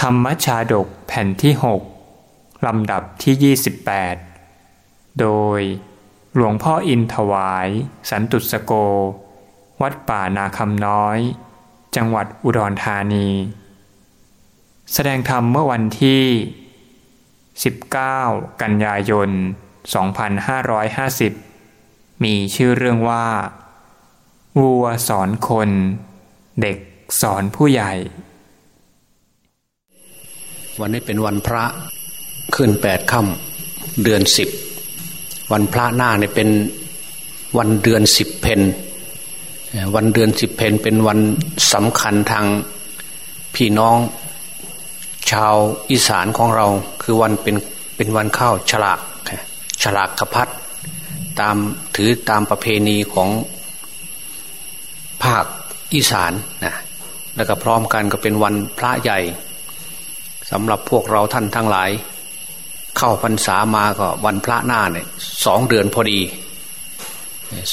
ธรรมชาดกแผ่นที่ 6 ลำดับที่ 28 โดยหลวงพ่ออินถวาย สันตุสโก วัดป่านาคำน้อย จังหวัดอุดรธานี แสดงธรรมเมื่อวันที่ 19 กันยายน 2550 มีชื่อเรื่องว่า วัวสอนคน เด็กสอนผู้ใหญ่ วันนี้เป็นวันพระขึ้นแปดค่ำเดือนสิบวันพระหน้าเนี่ยเป็นวันเดือนสิบเพนวันเดือนสิบเพนเป็นวันสำคัญทางพี่น้อง ชาวอีสานของเรา คือวันเป็นเป็นวันข้าวฉลากฉลากขพัดตามถือตามประเพณีของภาคอีสานนะแล้วก็พร้อมกันก็เป็นวันพระใหญ่ สำหรับพวกเราท่านทั้งหลาย เข้าพรรษามาก็วันพระหน้าเนี่ยสองเดือนพอดี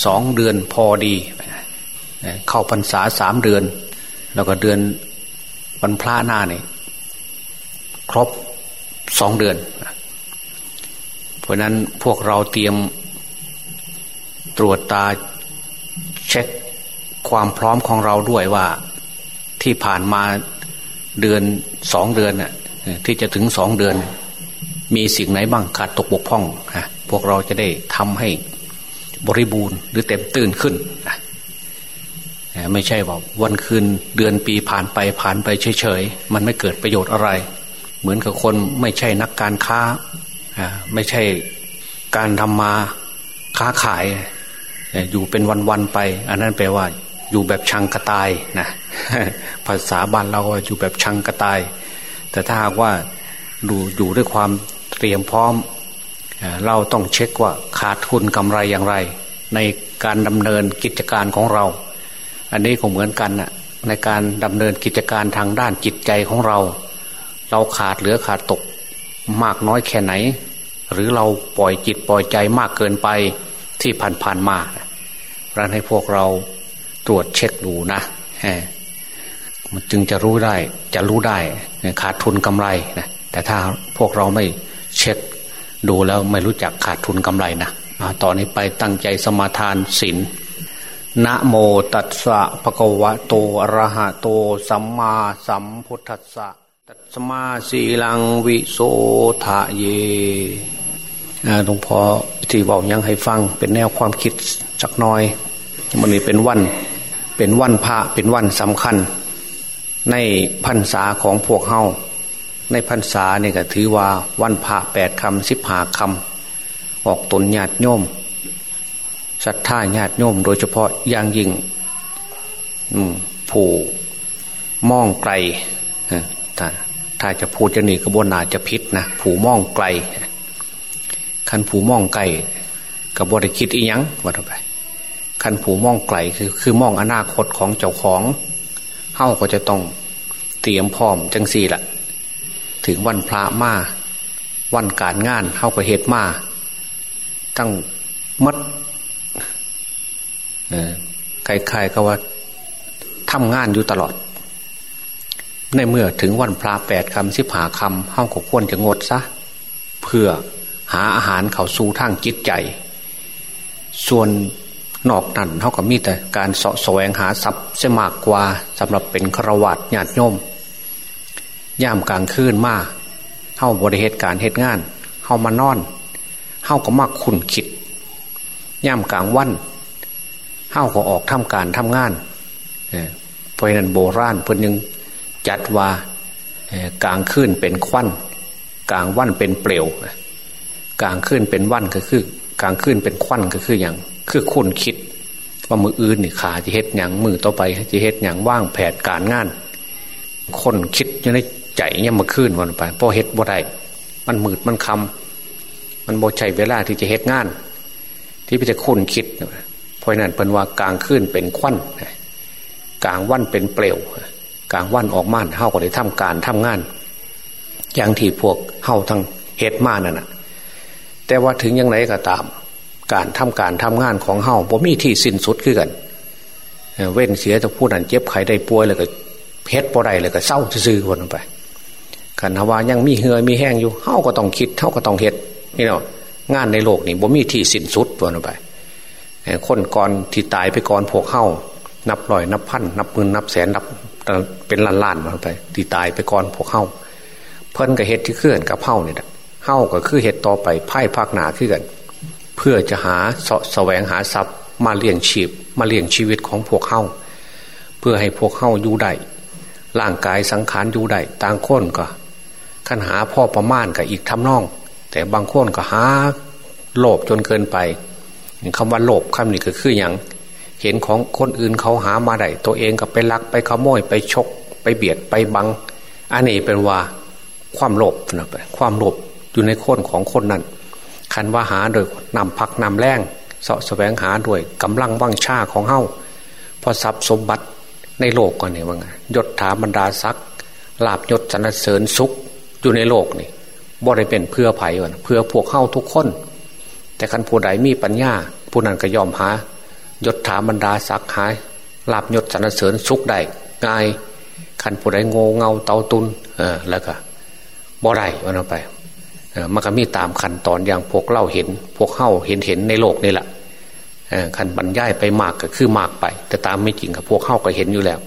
สองเดือนพอดี เข้าพรรษาสามเดือน แล้วก็เดือนวันพระหน้าเนี่ยครบสองเดือน เพราะนั้นพวกเราเตรียมตรวจตาเช็คความพร้อมของเราด้วยว่าที่ผ่านมาเดือนสองเดือนน่ะ ที่จะถึงสองเดือน มีสิ่งไหนบ้างขาดตกบกพร่องพวกเราจะได้ทำให้บริบูรณ์หรือเต็มตื่นขึ้นไม่ใช่ว่าวันคืนเดือนปีผ่านไปผ่านไปเฉยๆ มันไม่เกิดประโยชน์อะไร เหมือนกับคนไม่ใช่นักการค้าไม่ใช่การทำมาค้าขาย อยู่เป็นวันๆไป อันนั้นแปลว่า อยู่แบบชังกระตายนะภาษาบ้านเราว่าอยู่แบบชังกระตาย แต่ถ้าหากว่าดูอยู่ด้วยความเตรียมพร้อม เราต้องเช็คว่าขาดทุนกำไรอย่างไร ในการดำเนินกิจการของเรา อันนี้ก็เหมือนกันนะในการดำเนินกิจการทางด้านจิตใจของเรา เราขาดเหลือขาดตกมากน้อยแค่ไหน หรือเราปล่อยจิตปล่อยใจมากเกินไปที่ผ่านๆมาเพราะให้พวกเราตรวจเช็คดูนะมันจึงจะรู้ได้จะรู้ได้ ขาดทุนกำไรนะแต่ถ้าพวกเราไม่เช็คดูแล้วไม่รู้จักขาดทุนกำไรนะตอนนี้ไปตั้งใจสมาทานศีลนะโมตัสสะภะคะวะโตอะระหะโต สัมมาสัมพุทธัสสะตัสมาสีลังวิโสทะเยหลวงพ่อที่บอกยังให้ฟังเป็นแนวความคิดสักน้อย มันนี้เป็นวัน เป็นวันพระเป็นวันสำคัญ ในพรรษาของพวกเฮาในพรรษาเนี่ยก็ถือว่าวันพระแปดคำสิบหาคำออกตนญาติโยมศรัทธาญาติโยมโดยเฉพาะอย่างยิ่งผู้มองไกลถ้าถ้าจะพูดจะหนีกระบวนนาจะพิษนะผู้มองไกลคันผู้มองไกลกับบริคิดอีหยังว่าทำไปคันผูมองไกลคือคือมองอนาคตของเจ้าของ เฮาก็จะต้องเตรียมพร้อมจังสี่ละถึงวันพระมาวันการงานเฮาก็เหตุมาตั้งมัดใครๆก็ว่าทำงานอยู่ตลอด ในเมื่อถึงวันพระแปดคำสิบหาคำเฮ้าก็ควรจะงดซะเพื่อหาอาหารเขาสู่ทางจิตใจ ส่วน นอกนั้นเท่ากับมีแต่การสาะแสวงหาทรัพย์เสมากกว่าสำหรับเป็นครวัตญาติโยมย่ามกลางคืนมาเข้าบริเหตุการเหตุงานเข้ามานอนเข้าก็มากขุนขิดย่ามกลางวันเข้าก็ออกทำการทำงานเพราะนั้นโบราณเพิ่นยังจัดว่ากลางคืนเป็นควัน กลางวันเป็นเปลวกลางคืนเป็นวันก็คือกลางคืนเป็นควันก็คืออย่าง คือคนคิด ว่ามืออื่นนี่ขาจะเฮ็ดอย่างมือต่อไปจะเฮ็ดอย่างว่างแผนการงาน คนคิดอยู่ในใจเนี่ยมาขึ้นวันไปพอเฮ็ดบ่ได้มันมืดมันคำมันบ่ใช่เวลาที่จะเฮ็ดงาน ที่จะคนคิดเพราะนั้นเป็นว่ากลางขึ้นเป็นควันกลางวันเป็นเปลวกลางวันออกม่านเฮาก็ได้ทำการทำงาน อย่างที่พวกเฮาทั้งเฮ็ดมานั่นนะแต่ว่าถึงยังไงก็ตาม การทำการทำงานของเฮาบ่มีที่สิ้นสุดขึ้นกัน เว้นเสียจะพูดนั่นเจ็บไข้ได้ป่วยเลยก็เพชรปอได้เลยก็เศร้าซื่อคนไปขันหว่ายังมีเหือมีแห้งอยู่เฮาก็ต้องคิดเฮาก็ต้องเฮ็ดนี่เนาะงานในโลกนี่บ่มีที่สิ้นสุดตัวนั้นไปคนก่อนที่ตายไปก่อนพวกเฮานับร้อยนับพันนับหมื่นนับแสนนับเป็นล้านล้านมาไปที่ตายไปก่อนพวกเฮาเพิ่นกับเฮ็ดที่เคลื่อนกับเฮาเนี่ยเฮาก็คือเฮ็ดต่อไปไพ่ภาคหนาขึ้นกัน พื่อจะหาสะแสวงหาทรัพย์มาเลี้ยงชีพมาเลี้ยงชีวิตของพวกเฮาเพื่อให้พวกเฮาอยู่ได้ร่างกายสังขารอยู่ได้ต่างคนก็ขันหาพ่อประมาณกับอีกทำนอง แต่บางคนก็หาโลภจนเกินไปคำว่าโลภคำนี้ก็คืออย่างเห็นของคนอื่นเขาหามาได้ตัวเองก็ไปลักไปขโมยไปชก ไปเบียดไปบัง อันนี้เป็นว่าความโลภนะไปความโลภอยู่ในคนของคนนั้น คันว่าหาโดยนำพักนำแรงเสาะแสวงหาด้วยกำลังว่างชาของเฮาพอทรัพย์สมบัติในโลกก่อนเนี่ยว่าไงยศถาบรรดาศักดิ์ลาบยศสรรเสริญสุขอยู่ในโลกนี่บ่ได้เป็นเพื่อไผ่ก่อนเพื่อพวกเข้าทุกคน แต่คันผู้ใดมีปัญญา ผู้นั้นก็ยอมหายศถาบรรดาศักดิ์หายลาบยศสรรเสริญสุขได้ง่ายคันผู้ใดโง่เงาเตาตุนเออแล้วก็บ่ได้วันไป มันก็มีตามขั้นตอนอย่างพวกเล่าเห็น พวกเข้าเห็นเห็นในโลกนี่แหละขันบรรยายไปมากก็คือมากไป แต่ตามไม่จริงกับพวกเข้าก็เห็นอยู่แล้ว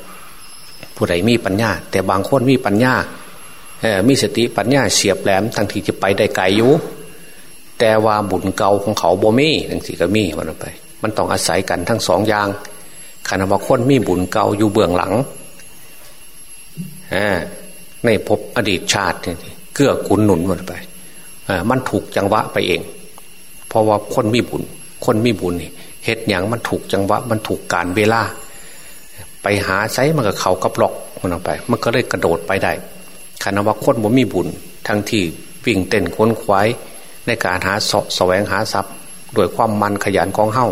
ผู้ใดมีปัญญา แต่บางคนมีปัญญามีสติปัญญาเสียบแหลมทั้งที่จะไปได้ไกลอยู่แต่ว่าบุญเก่าของเขาบ่มีทั้งที่ก็มีวันไป มันต้องอาศัยกันทั้งสองอย่างขณะว่าคนมีบุญเก่าอยู่เบื้องหลังในภพอดีตชาติเกื้อกูลหนุนมันไป มันถูกจังหวะไปเอง เพราะว่าคนมีบุญ คนมีบุญนี่เหตุอย่างมันถูกจังหวะ มันถูกการเวลา ไปหาไซมันกับเขากับหลอกมันออกไป มันก็เลยกระโดดไปได้คณะว่าคนบ่มีบุญ ทั้งที่วิ่งเต้นค้นควายในการหาสแสวงหาทรัพย์โดยความมันขยันของเฮ้า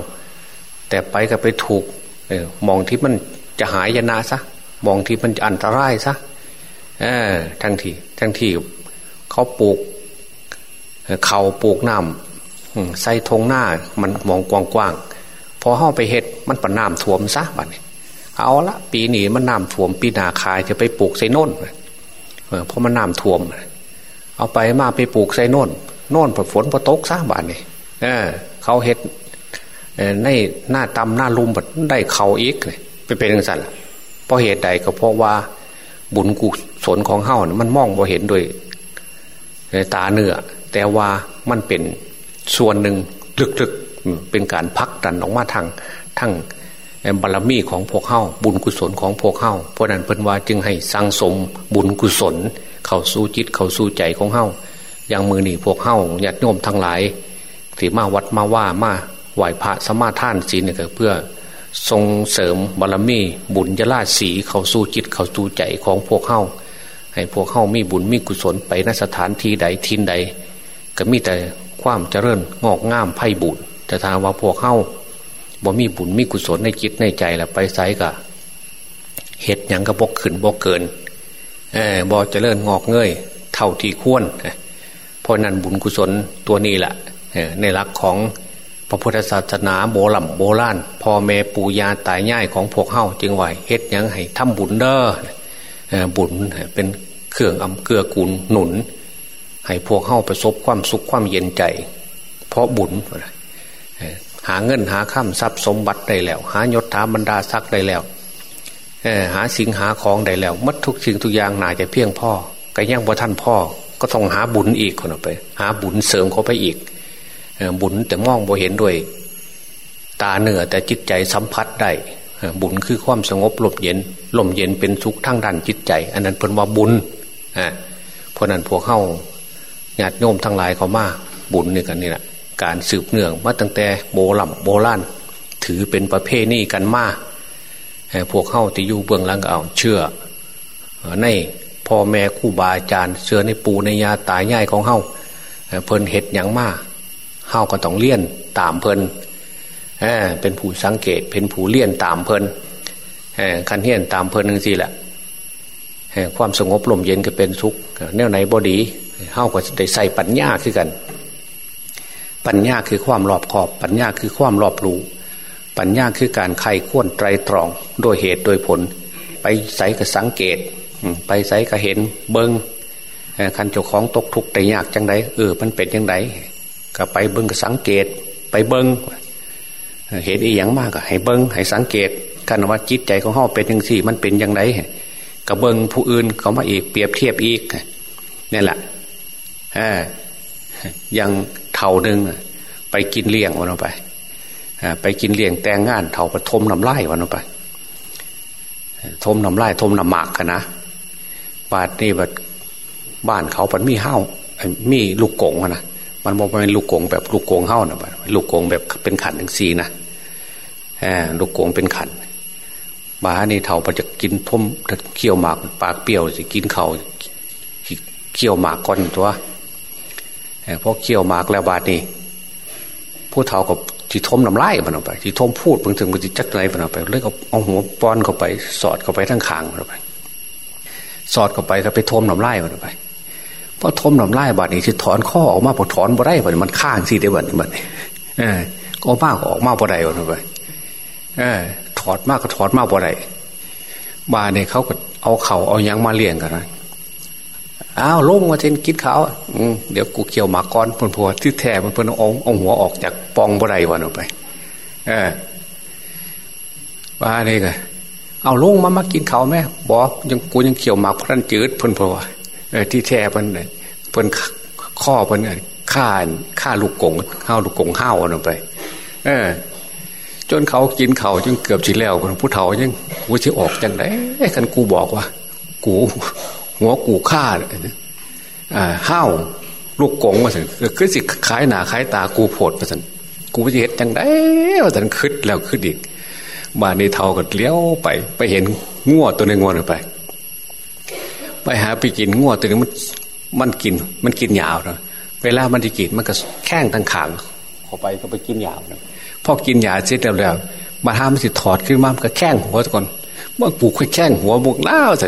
แต่ไปก็ไปถูกมองที่มันจะหายยนาซะมองที่มันจะอันตรายซะทั้งที่ทั้งที่เขาปลูก เขาปลูกน้ำใส่ทงหน้ามันมองกว้างๆพอเข้าไปเห็ดมันปะน้ำท่วมซะบัดนี้เอาละปีนี้มันน้ำท่วมปีนาคายจะไปปลูกใส่นนเพราะมันน้ำท่วม เอาไปมาไปปลูกใส่นนโน่นฝนพอตกซะบัดนี้เออ เขาเห็ดในหน้าตำหน้าลุมบัดได้เขาอีกไปเป็นยังไงเพราะเหตุใดก็เพราะว่าบุญกุศลของเฮ้ามันมองบ่เห็นโดยตาเนื้อ แต่ว่ามันเป็นส่วนหนึ่งลึกๆเป็นการพักดันออกมาทางทั้งบารมีของพวกเข้าบุญกุศลของพวกเข้าเพราะนั้นเพิ่นว่าจึงให้สร้างสมบุญกุศล เข้าสู่จิตเข้าสู่ใจของเข้าอย่างมือหนีพวกเข้าญาติโยมทั้งหลายที่มาวัดมาว่ามาไหวพระสมาทานศีลเนี่ยเพื่อทรงเสริมบารมีบุญยราศีเข้าสู่จิตเข้าสู่ใจของพวกเข้าให้พวกเข้ามีบุญมีกุศลไปนสถานที่ใดทินใด ก็มีแต่ความเจริญงอกงามไพ่บุญแต่ถ้าว่าพวกเข้าบ่มีบุญมีกุศลในจิตในใจแล้วไปไซกะเหตุยังก็บกขึ้นบกเกินเออบอเจริญงอกเงยเท่าที่ควรเพราะนั้นบุญกุศลตัวนี้แหละในหลักของพระพุทธศาสนาโบรโบราณพ่อแม่ปู่ย่าตายง่ายของพวกเฮาจึงไหวเฮ็ดยังให้ทำบุญเด้อบุญเป็นเครื่องอำเกลือกุลหนุน ให้พวกเข้าประสบความสุขความเย็นใจ เพราะบุญหาเงินหาข้ามทรัพย์สมบัติได้แล้ว หายศถาบรรดาศักดิ์ได้แล้วหาสิ่งหาของได้แล้วมัดทุกสิ่งทุกอย่างน่าจะเพียงพ่อก็ยังบ่ท่านพ่อก็ต้องหาบุญอีกคนไป หาบุญเสริมเข้าไปอีกบุญแต่มองบ่เห็นด้วย ตาเหนือแต่จิตใจสัมผัสได้บุญคือความสงบลมเย็นลมเย็นเป็นสุขทั้งด้านจิตใจ อันนั้นเป็นว่าบุญเพราะนั้นพวกเข้า ญาติโยมทั้งหลายเขามาบุญนี่กันนี่แหละการสืบเนื่องมาตั้งแต่โบรโบราณถือเป็นประเพณีกันมาพวกเข้าที่อยู่เบื้องหลังเอาเชื่อในพ่อแม่คู่บาอาจารย์เชื่อในปู่ในยาตายง่ายของเข้าเพลินเห็ดอย่างมากเข้าก็ต้องเลี่ยนตามเพลินเป็นผู้สังเกตเป็นผู้เลี่ยนตามเพลินคันเฮียนตามเพลินนึงสิแหละความสงบลมเย็นก็เป็นทุกข์แนวไหนบอดี เฮาก็ได้ใส่ปัญญาคือกัน ปัญญาคือความรอบขอบ ปัญญาคือความรอบรู้ปัญญาคือการไขข้วนไตรตรองโดยเหตุโดยผล ไปใส่กับสังเกต ไปใส่กับเห็นเบิงคันเจ้าของตกทุกข์แต่ยากจังไดเออมันเป็นยังไงก็ไปเบิ้งก็สังเกต ไปเบิ้งเห็นอีหยังมากก็ให้เบิ้งให้สังเกตกันว่าจิตใจของเขาเป็นยังสี่ มันเป็นยังไงก็เบิ้งผู้อื่นเขามาอีกเปรียบเทียบอีกนี่แหละ ยังเท่านึงไปกินเลี้ยงวันไปไปกินเลี้ยงแต่งงานเท่าปฐมน้ำไล่วันไป ทมน้ำไล่ทมน้ำหมากกันนะบาดนี่แบบบ้านเขาปันมีเห้ามีลูกกงนะมันบอกว่าเป็นลูกกงแบบลูกกงเห้านะลูกกงแบบเป็นขันหนึ่งสีนะลูกกงเป็นขันบานี่เท่าปจะกินทมเคี่ยวหมาก ปากเปรี้ยวสิกินเขาเคี่ยวหมากก่อนตัว พอเคี่ยวหมากแล้วบาดนี่ผู้เท่ากับที่ทมน้ำลายมันออกไปที่ทมพูดบางทีมันจะจักไรมันออกไปเลยเอาเอาหัวป้อนเข้าไป สอดเข้าไปทั้งขางมันออกไป สอดเข้าไปก็ไปทมน้ำลายมันออกไปพอทมน้ำลายบาดนี้ที่ถอนข้อออกมาพอถอนบ่ได้บาดมันข้างสิได้บาดนี้บาดนี้เออก็มากออกมาบ่ได้มันออกไปเออ ถอดมากก็ถอดมากบ่ได้บาดเนี่ยเขาก็เอาเข่าเอายังมาเลี้ยงกันนะ อ้าวลงมาเทนกินเขาอืเดี๋ยวกูเกี่ยวหมากก้อนพนพัวที่แท้มันเพิ่นเอาเอาหัวออกจากปองบ่ได้วันออกไป เออว่าเนี่ยไงเอาลงมามากินเขาไหมบอกยังกูยังเกี่ยวหมากพันจืดพนพัวเออที่แท้เพิ่นเพิ่นข้อเพิ่นฆ่าฆ่าลูกกงข้าวลูกกงห้าวออกไป เออ จนเขากินเขาจนเกือบจีแล้วคนผู้เฒ่ายังกูจะออกจังไดคันกูบอกว่า กู หัวกูฆ่าอ่าห้าวลูกกงมาสิคือสิขายหนาขายตากูโผดมาสิกูจะเห็นจังได้มาสิคืดแล้วคืดอีกมาในเทาก็เลี้ยวไป ไปเห็นงัวตัวหนึ่งงัวไป ไปหาไปกินงัวตัวนึงมันมันกิน มันกินยาวนะเวลามันจะกินมันก็แข้งทางขางเข้าไปก็ไปกินยาวนะพอกินยาเสร็จแล้วมาทำมันสิถอดขึ้นมามันก็แข้งหัวก่อนเมื่อปูค่อยแข้งหัวบุกเล่าสิ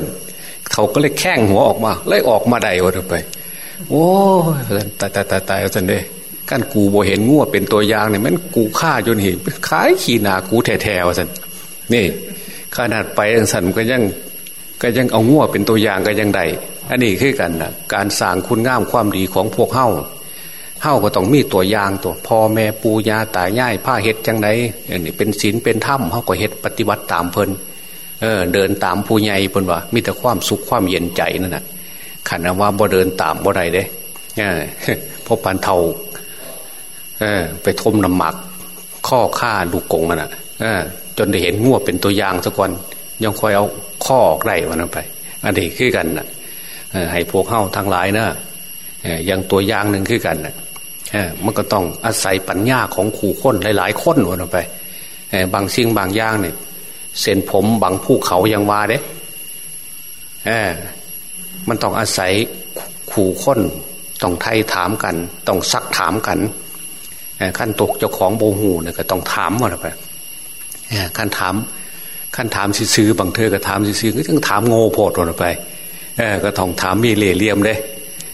เขาก็เลยแข้งหัวออกมาเลยออกมาได้วันไป โอ้ตายตายตายตายสันเดกันกูบ่เห็นงัวเป็นตัวอย่างเนี่ยมันกูฆ่าจนเห็นขายขีนากูแท้ๆสันนี่ ขนาดไปสันก็ยังก็ยังเอางัวเป็นตัวอย่างก็ยังได้อันนี้คือกันนะการสร้างคุณงามความดีของพวกเฮ้าเฮ้าก็ต้องมีตัวอย่างตัวพ่อแม่ปูยาตายายผ้าเห็ดจังไดอันนี้เป็นศีลเป็นธรรมเฮ้าก็เห็ดปฏิบัติตามเพลิน เออเดินตามผู้ใหญ่พนว่ามีแต่ความสุขความเย็นใจนั่นแหะขันว่าบ่เดินตามบ่ได้เด้เอพอปันเทาเออ ไปทมน้ำหมัก ข้อฆ่าลูกงนั่นแหะเออจนได้เห็นงัวเป็นตัวอย่างสักวันยังคอยเอาข้อออกได้วันนั้นไป อันนี้คือกันนะให้พวกเข้าทางหลายนะอย่างตัวอย่างหนึ่งคือกันนะมันก็ต้องอาศัยปัญญาของขู่ค้นหลาย ๆ คนวันนั้นไปบางสิ่งบางอย่างเนี่ย เส้นผมบังภูเขายังว่าเด้เออมันต้องอาศัยขู่ค้นต้องไทยถามกัน ต้องซักถามกันขั้นตกเจ้าของโบหูเนี่ยก็ต้องถามมาไปขั้นถามขั้นถามซื้อบางเธอก็ถามซื้อก็ต้องถามโง่โพดลงไปเออก็ต้องถามมีเล่เหลี่ยมเด้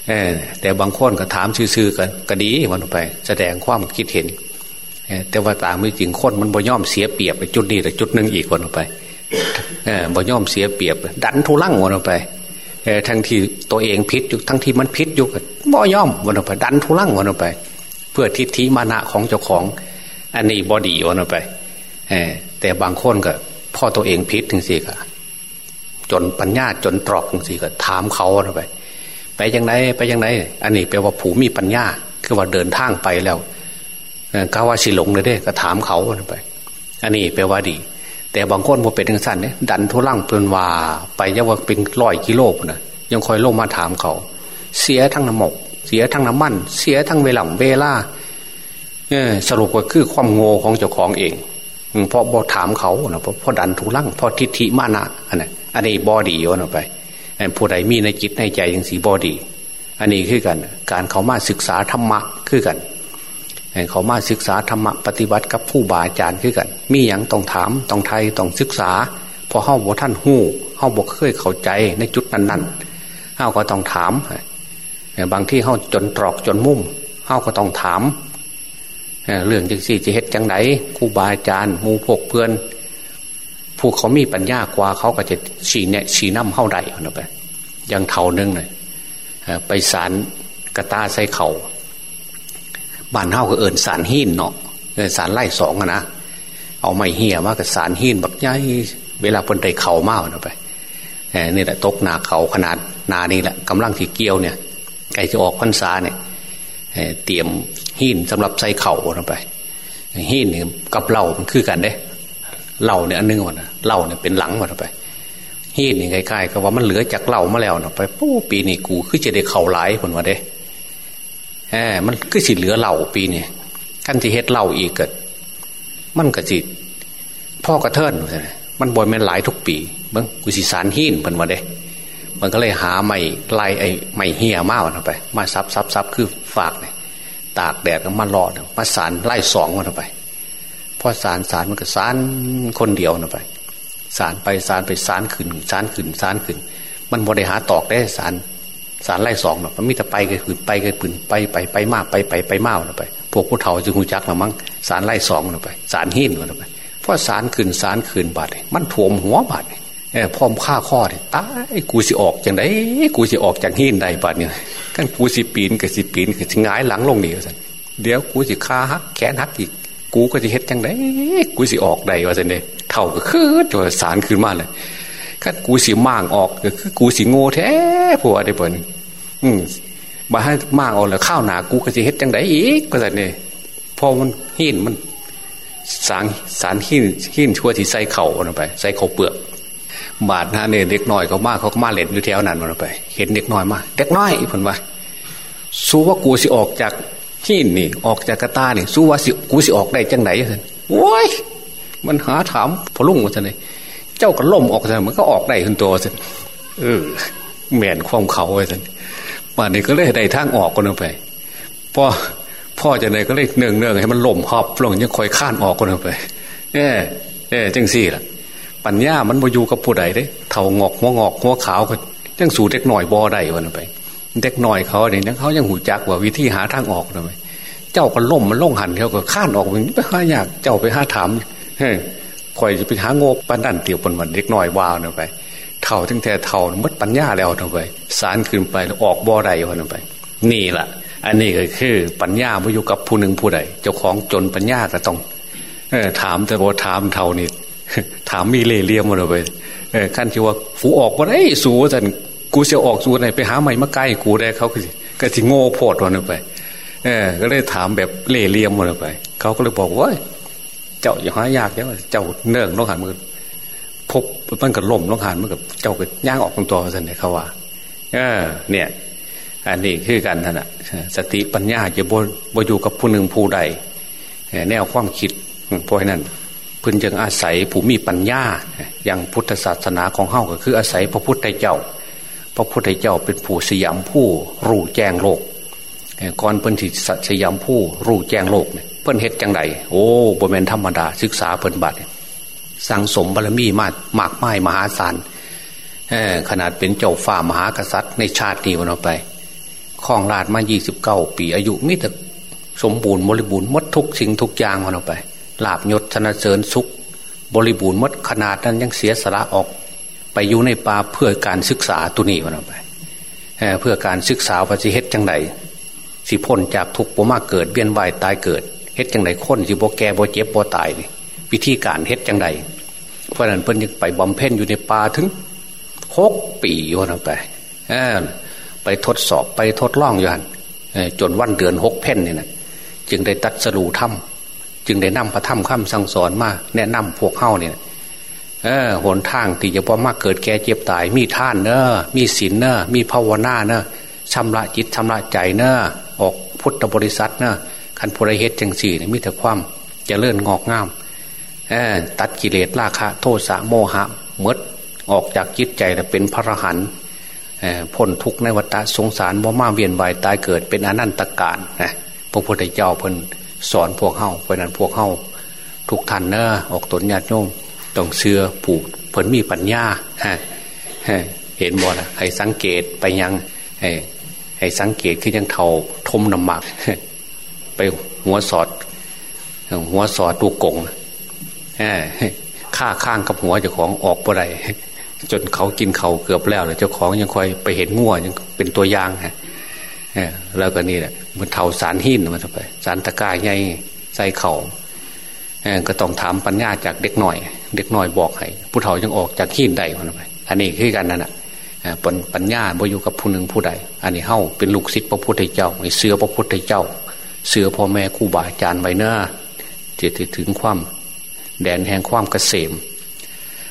เออแต่บางคนก็ถามซื้อกันก็ดีวันไป แสดงความคิดเห็น แต่ว่าตางไม่จริงคนมันบ่ย่อมเสียเปรียบไปจุดนี้แต่จุดหนึ่งอีกวันไปบ่ย่อมเสียเปรียบ ดันทุลังวันไปทั้งที่ตัวเองพิษอยู่ทั้งที่มันพิษอยู่บ่ย่อมวันไป ดันทุลังวันไป เพื่อทิฏฐิมานะของเจ้าของ อันนี้บอดีวันไปแต่บางคนก็พ่อตัวเองพิษถึงสิก็จนปัญญาจนตรอกถึงสิก็ถามเขาวันไป ไปยังไงไปยังไงอันนี้แปลว่าผูมีปัญญาคือว่าเดินทางไปแล้ว กาว่าสิหลงเลยเด้ก็ถามเขาไป อันนี้แปลว่าดี แต่บางคนพอเป็นทางสั้นเนี่ยดันทุลังเป็นว่าไปยังว่าเป็นร้อยกิโลนะยังคอยลงมาถามเขา เสียทั้งน้ำหมก เสียทั้งน้ำมัน เสียทั้งเวลาเวล่าสรุปว่าคือความโง่ของเจ้าของเองเพราะบอถามเขาเนาะเพราะดันทุลังเพราะทิฏฐิมานะอันนี้อันนี้บอดีโยนไปผู้ใดมีในจิตในใจยังสีบอดี อันนี้คือกัน การเขามาศึกษาธรรมะคือกัน เขามาศึกษาธรรมะปฏิบัติกับผู้บาอาจารย์ขึ้นกัน มีอย่างต้องถามต้องไทยต้องศึกษาพอเข้าบกท่านหู้เข้าบกเคยเข้าใจในจุดนั้นๆเข้าก็ต้องถามบางที่เข้าจนตรอกจนมุ่มเข้าก็ต้องถามเรื่องจังสี่จะเฮ็ดจังไหนครูบาอาจารย์มูพกเพื่อนผู้เขามีปัญญากว่าเขาก็จะชี้เนี่ยสีน้ำเข้าได้เอาไปยังเท่านึงเลยไปสารกระตาใส่เข่า บ้านเฮาก็เอินสารหินเนาะสารไล่สองนะเอาไม้เหี้ยมากับสารหินบักใหญ่เวลาเพิ่นได้เข่ามากนะไปนี่แหละตกหนาเขาขนาดนานี่แหละกำลังที่เกี่ยวเนี่ยไก่จะออกพรรษาเนี่ยเตรียมหินสำหรับใส่เข่านะไปหินเนี่ยกับเหล่ามันคือกันเด้เหล่าเนี่ยอันนึงวะนะเหล่าเนี่ยเป็นหลังวะไปหินนี่ใกล้ๆก็ว่ามันเหลือจากเหล่ามาแล้วนะไปปู้ปีนี้กูคือจะได้เข่าหลายคนวะเด้ แหมมันก็สิเหลือเหล่าปีนี้ขั้นที่เฮ็ดเหล่าอีกเกิด มันก็สิพ่อกระเทินมันบ่อยมันหลายทุกปีเบิ้งกุศิสารหินเพิ่นมาเด้ มันก็เลยหาไม้ไล่ไอ้ไม้เหี่ยมาวันไป มาซับซับซับคือฝากเนี่ยตากแดดก็มาหลอดมาสารไล่สองวันไปพอสารสารมันก็สารคนเดียวนะไปสารไปสารไปสารขึ้นสารขึ้นสารขึ้น มันบริหาตอกได้สาร สารไล่สองเนาะมันมีแต่ไปกันขึ้นไปกันขึ้นไปไปไปมากไปไปไปมากนะไป พวกผู้เฒ่าจึงหูจักนะมั้งสารไล่สองนะไป สารหินนะไปเพอสารขึ้นสารขึ้นบาดมันถ่วมหัวบาดเออพร้อมฆ่าข้อเนี่ยตายกูสิออกจากไหนกูสิออกจากหินใดบาดเนี่ยกันกูสิปีนกับสิปีนกับสิงายหลังลงนี่สันเดี๋ยวกูสิฆ่าฮักแขนฮักอีก กูก็จะเฮ็ดจังไดกูสิออกใดวะสันเดเท่าก็คือตัวสารขึ้นมาเลยคันกูสิม่างออกก็คือกูสิโง่แท้ผัวได้เปิ่น อืมบ่ให้มางออกแล้วข้าวหนากูก็จะเฮ็ดจังไดอีกก็สันเดพอมันหินมันสารสารหินหินชั่วที่ใส่เข่าไป ใส่เข่าเปลือกบาดนะเนี่ยเด็กน้อยเขามากเขาก็มาเล่นอยู่แถวนั้นมันไป เห็นเด็กน้อยมาเด็กน้อยผลว่าสู้ว่ากูสิออกจากหินนี่ ออกจากกระตานี่สู้ว่าสิกูสิออกได้จังไหนท่านโว้ยมันหาถามพลุงว่าท่านเลยเจ้าก็ล่มออกท่านมันก็ออกได้ขึ้นตัวท่านเออแม่นความเขาไว้ท่ ป่านนี้ก็เลยได้ทางออกกันไปพ่อพ่อจะไหนก็เลยเนื่องเนื่องให้มันล่มหอบลงยังคอยข้านออกกันไปเออเออจังสี่ล่ะ ปัญญามันมาอยู่กับผู้ใดเด้เท่างอกหัวงอกหัวขาวก็ยังสู่เด็กหน่อยบอได้วันไปเด็กหน่อยเขาเนี่ยเขายังหูจักว่าวิธีหาทางออกเลยเจ้าก็ล่มมันล่งหันเขาก็ข้านออกไปหายากเจ้าไปหาถามเฮ้ยคอยจะไปหางบปันดันเตียวปนวันเด็กหน่อยวาวนะไป เท่าทั้งแท้เท่ามัดปัญญาแล้วนะไปสารขึ้นไปออกบ่อได้วันไป นี่แหละอันนี้ก็คือปัญญาไม่อยู่กับผู้หนึ่งผู้ใดเจ้าของจนปัญญาก็ต้องเอถามแต่ว่าถามเท่านี้ถามมีเล่เลี่ยมมาเลยขั้นที่ว่าฝูออกว่าไอ้สูสันกูเสียออกสูไหนไปหาใหม่มาใกล้กูได้เขาคือก็สิโง่โพดวันไปเออก็เลยถามแบบเล่เลี่ยมมาเลยไป เขาก็เลยบอกว่าเจ้าอย่าหายากเจ้าเจ้าเนื่องน้องหันมือ พบมันกับล่มน้องหันมือกับเจ้าก็ย่างออกตรงตัวสันเนี่ยเขาว่าเออเนี่ย อันนี้คือกันท่านอะสติปัญญาจะบวอยู่กับผู้หนึ่งผู้ใดแนวความคิดเพราะนั้นพึงจึงอาศัยผู้มีปัญญา อย่างพุทธศาสนาของเฮาก็คืออาศัยพระพุทธเจ้า พระพุทธเจ้าเป็นผู้สยามผู้รู้แจ้งโลกก่อนเพิ่นที่สยามผู้รู้แจ้งโลกเพิ่นเฮ็ดจังไดโอ้บ่แม่นธรรมดาศึกษาเพิ่นบัด สั่งสมบารมีมากมากมายมหาศาลขนาดเป็นเจ้าฝ่ามหากษัตริย์ในชาตินี้วันออกไปคลองราดมายี่สิบเก้าปี อายุมิตรสมบูรณ์บริบูรณ์มดทุกสิ่งทุกอย่างมันออกไปลาบยศธนเสริญสุข บริบูรณ์มดขนาดนั้นยังเสียสละออก ไปอยู่ในป่าเพื่อการศึกษาตัวนี้มันออกไปเพื่อการศึกษาว่าสิเฮ็ดจังไดสิพ้นจากทุกข์บ่มากเกิดเวียนว่ายตายเกิดเฮ็ดจังไดคนสิบ่แก่บ่เจ็บบ่ตายนี่วิธีการเฮ็ดจังได เพราะนั้นเพิ่นยังไปบำเพ็ญอยู่ในป่าถึงหกปีวันออกไปไปทดสอบไปทดลองอยู่หันจนวันเดือนหกเพนเนี่ยนะจึงได้ตัดสรูถ้ำจึงได้นำพระถ้ำข้ามสั่งสอนมาแนะนำพวกเข้าเนี่ยเออหนทางที่จะพอมากเกิดแก่เจ็บตาย มีท่านเนอะมีศีลเนอะมีภาวนาเนอะชำระจิตชำระใจเนอะออกพุทธบริษัทเนอะคันพุริเฮตจังสี่เนี่ยมีแต่ความจะเลื่อนงอกงาม ตัดกิเลสราคะ โทสะโมหะเมดออกจากจิตใจแล้วเป็นพระรหันต์พ้นทุกข์ในวัฏสงสารบ่มาเวียนวายตายเกิดเป็นอนันตการนะพระพุทธเจ้าเพิ่นสอนพวกเฮาเพราะนั้นพวกเฮาทุกท่านเนอะออกตนญาติโยมต้องเชื่อผูกเพิ่นมีปัญญาเห็นบ่นะให้สังเกตไปยังให้ให้สังเกตคือยังเท่าทมน้ำหมัก ไปหัวสอด หัวสอดตูกง ฆ่าข้างกับหัวเจ้าของออกบ่ไรจนเขากินเขาเกือบแล้วแล้วเจ้าของยังคอยไปเห็นง่วยังเป็นตัวอย่างฮะแล้วก็นี่แหละมันเท่าสารหินมันไป สารตะกายใหญ่ใส่เขาก็ต้องถามปัญญาจากเด็กหน่อย เด็กหน่อยบอกให้ผู้เฒ่ายังออกจากหินใดมันไปอันนี้คือกันนั่นแหะปัญปัญญาบ่อยู่กับผู้หนึ่งผู้ใด อันนี้เฮ้าเป็นลูกศิษย์พระพุทธเจ้าเสือพระพุทธเจ้า เสือพ่อแม่ครูบาอาจารย์ไว้เน้าจะถึงความ แดนแห่งความเกษม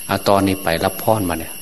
อตอนนี้ไปรับพรมาเนี่ย